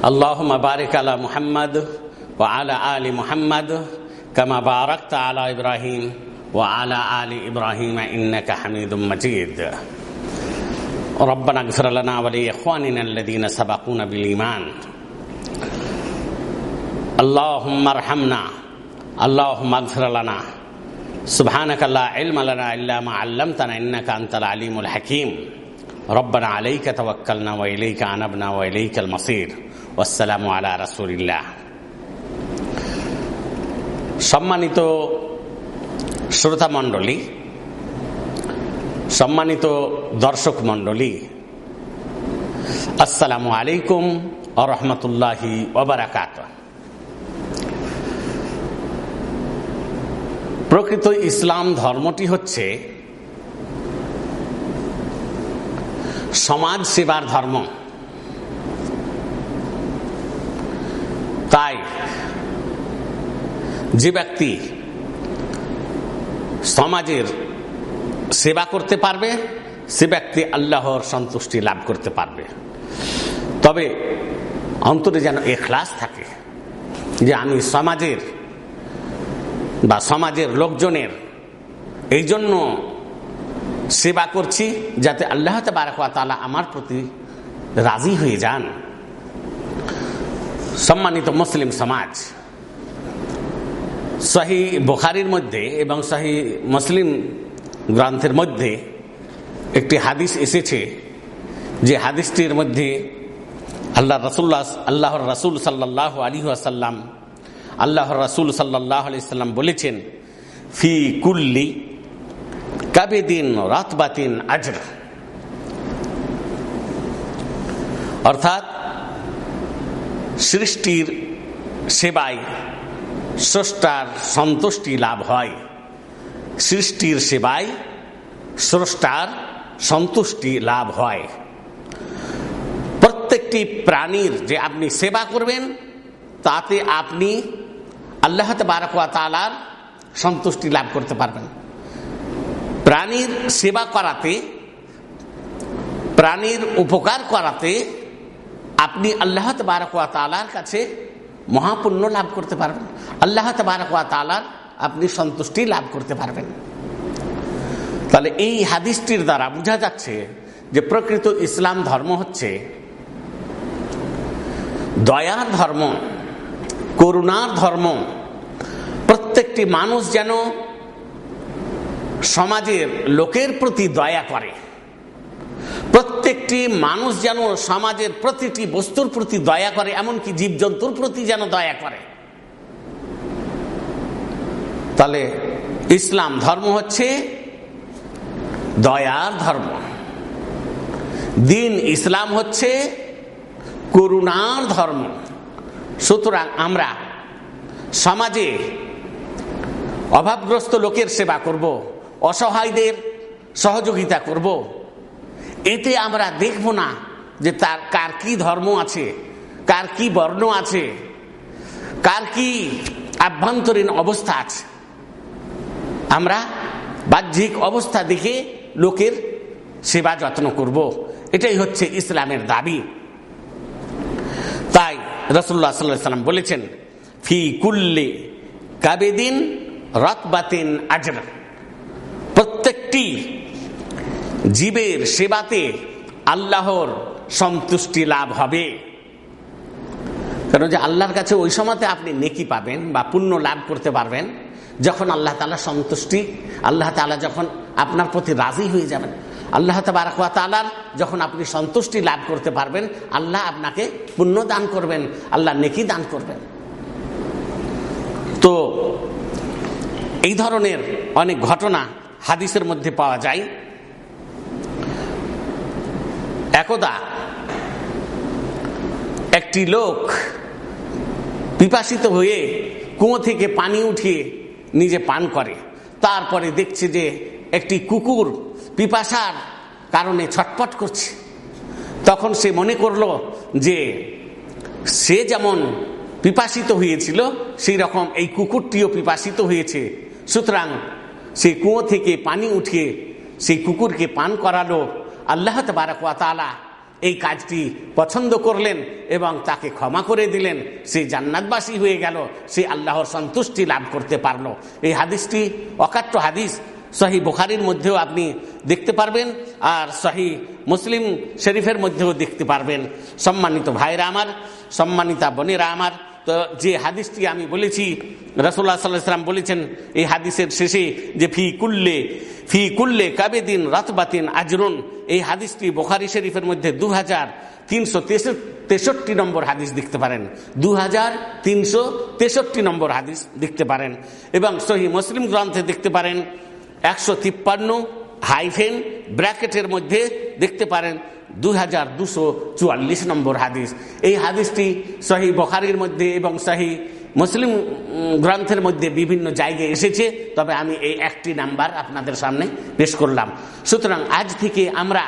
اللهم بارك على محمد وعلى آل محمد كما باركت على إبراهيم وعلى آل إبراهيم إنك حميد مجيد. ربنا اغفر لنا ولإخواننا الذين سبقونا بالإيمان. اللهم ارحمنا. اللهم اغفر لنا. سبحانك لا علم لنا إلا ما علمتنا إنك أنت العليم الحكيم. রব্বানা আলাইকা তওয়াক্কালনা ওয়া ইলাইকা আনাবনা ওয়া ইলাইকাল মাসির। ওয়াসসালামু আলা রাসূলিল্লাহ। সম্মানিত শ্রোতা মণ্ডলী, সম্মানিত দর্শক মণ্ডলী, আসসালামু আলাইকুম আরহামতুল্লাহি ওবরাকাত প্রকৃত ইসলাম ধর্মটি হচ্ছে সমাজ সেবার ধর্ম। তাই যে ব্যক্তি সমাজের সেবা করতে পারবে, সে ব্যক্তি আল্লাহর সন্তুষ্টি লাভ করতে পারবে। তবে অন্তরে যেন এখলাস থাকে যে আমি সমাজের বা সমাজের লোকজনের এই জন্য সেবা করছি যাতে আল্লাহ তালা আমার প্রতি রাজি হয়ে যান। সম্মানিত মুসলিম সমাজ, সহি বোখারির মধ্যে এবং সহি মুসলিম গ্রন্থের মধ্যে একটি হাদিস এসেছে যে হাদিসটির মধ্যে আল্লাহ রসুল্লাহ আল্লাহর রসুল সাল্লাহ আলী আসাল্লাম আল্লাহর রসুল সাল্লাহ আলি সাল্লাম বলেছেন, ফি কুল্লি কাবেদিন রাতবাতিন আজর। অর্থাৎ সৃষ্টির সেবায় স্রষ্টার সন্তুষ্টি লাভ হয়। সৃষ্টির সেবায় স্রষ্টার সন্তুষ্টি লাভ হয়। প্রত্যেকটি প্রাণীর যে আপনি সেবা করবেন, তাতে আপনি আল্লাহ তালার সন্তুষ্টি লাভ করতে পারবেন। প্রাণীর সেবা করাতে, প্রাণীর উপকার করাতে আপনি আল্লাহ তালার কাছে মহাপুণ্য লাভ করতে পারবেন। আল্লাহ তালার আপনি সন্তুষ্টি লাভ করতে পারবেন। তাহলে এই হাদিসটির দ্বারা বোঝা যাচ্ছে যে প্রকৃত ইসলাম ধর্ম হচ্ছে দয়ার ধর্ম, করুণার ধর্ম। প্রত্যেকটি মানুষ যেন সমাজের লোকের প্রতি দয়া করে। প্রত্যেকটি মানুষ যেন সমাজের প্রতিটি বস্তুর প্রতি দয়া করে, এমনকি জীবজন্তুর প্রতি যেন দয়া করে। তাহলে ইসলাম ধর্ম হচ্ছে দয়ার ধর্ম। দিন ইসলাম হচ্ছে করুণার ধর্ম। সুতরাং আমরা সমাজে অভাবগ্রস্ত লোকের সেবা করব। অসহায়দের সহযোগিতা করব। এতে আমরা দেখব না যে তার, কার কি ধর্ম আছে, কার কি বর্ণ আছে, কার কি আভ্যন্তরীণ অবস্থা আছে। আমরা বাহ্যিক অবস্থা দেখে লোকের সেবা যত্ন করব। এটাই হচ্ছে ইসলামের দাবি। তাই রসুল্লাহ সাল্লাম বলেছেন, ফি কুল্লে কাবেদিন রতবাতিন আজর। প্রত্যেকটি জীবের সেবাতে আল্লাহর সন্তুষ্টি লাভ হবে। কারণ যে আল্লাহর কাছে ওই সময়তে আপনি নেকি পাবেন বা পুণ্য লাভ করতে পারবেন, যখন আল্লাহ তালা সন্তুষ্টি, আল্লাহ তালা যখন আপনার প্রতি রাজি হয়ে যাবেন, আল্লাহ তালার যখন আপনি সন্তুষ্টি লাভ করতে পারবেন, আল্লাহ আপনাকে পুণ্য দান করবেন, আল্লাহ নেকি দান করবেন। তো এই ধরনের অনেক ঘটনা হাদিসের মধ্যে পাওয়া যায়। একদা একটি লোক পিপাসিত হয়ে কুয়ো থেকে পানি উঠিয়ে নিজে পান করে। তারপরে দেখছে যে একটি কুকুর পিপাসার কারণে ছটপট করছে। তখন সে মনে করল যে সে যেমন পিপাসিত হয়েছিল, সেই রকম এই কুকুরটিও পিপাসিত হয়েছে। সুতরাং সেই কুয়ো থেকে পানি উঠিয়ে সেই কুকুরকে পান করালো। আল্লাহ তালা এই কাজটি পছন্দ করলেন এবং তাকে ক্ষমা করে দিলেন। সে জান্নাতবাসী হয়ে গেল, সে আল্লাহর সন্তুষ্টি লাভ করতে পারল। এই হাদিসটি অকাট্য হাদিস, সহি বুখারির মধ্যেও আপনি দেখতে পারবেন আর সহি মুসলিম শরীফের মধ্যেও দেখতে পারবেন। সম্মানিত ভাইরা আমার, সম্মানিতা বোনেরা আমার তো যে হাদিসটি আমি বলেছি রসুল্লাহ সাল্লাম বলেছেন, এই হাদিসের শেষে যে ফি কুল্লে ফি কুল্লে কাবেদিন রাতবাতিন আজরুন, এই হাদিসটি বোখারি শরীফের মধ্যে দু হাজার তিনশো তেষট্টি নম্বর হাদিস দেখতে পারেন। দু হাজার তিনশো তেষট্টি নম্বর হাদিস দেখতে পারেন। এবং সহি মুসলিম গ্রন্থে দেখতে পারেন, একশো তিপ্পান্ন হাইফেন ব্র্যাকেটের মধ্যে দেখতে পারেন দুই হাজার দুশো চুয়াল্লিশ নম্বর হাদিস। এই হাদিসটি সহি বখারির মধ্যে এবং সহি মুসলিম গ্রন্থের মধ্যে বিভিন্ন জায়গায় এসেছে। তবে আমি এই একটি নাম্বার আপনাদের সামনে পেশ করলাম। সুতরাং আজ থেকে আমরা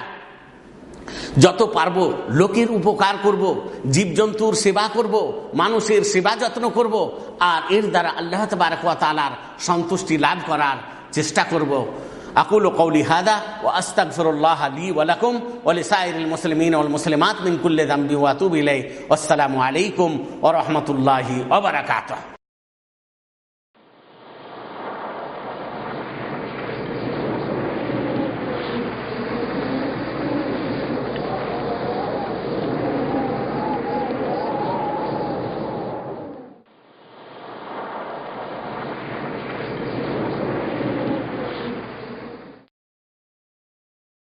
যত পারব লোকের উপকার করব, জীবজন্তুর সেবা করব, মানুষের সেবা যত্ন করব, আর এর দ্বারা আল্লাহ তালার সন্তুষ্টি লাভ করার চেষ্টা করব। أقول قولي هذا وأستغفر الله لي ولكم ولسائر المسلمين والمسلمات من كل ذنب وأتوب إليه. والسلام عليكم ورحمة الله وبركاته.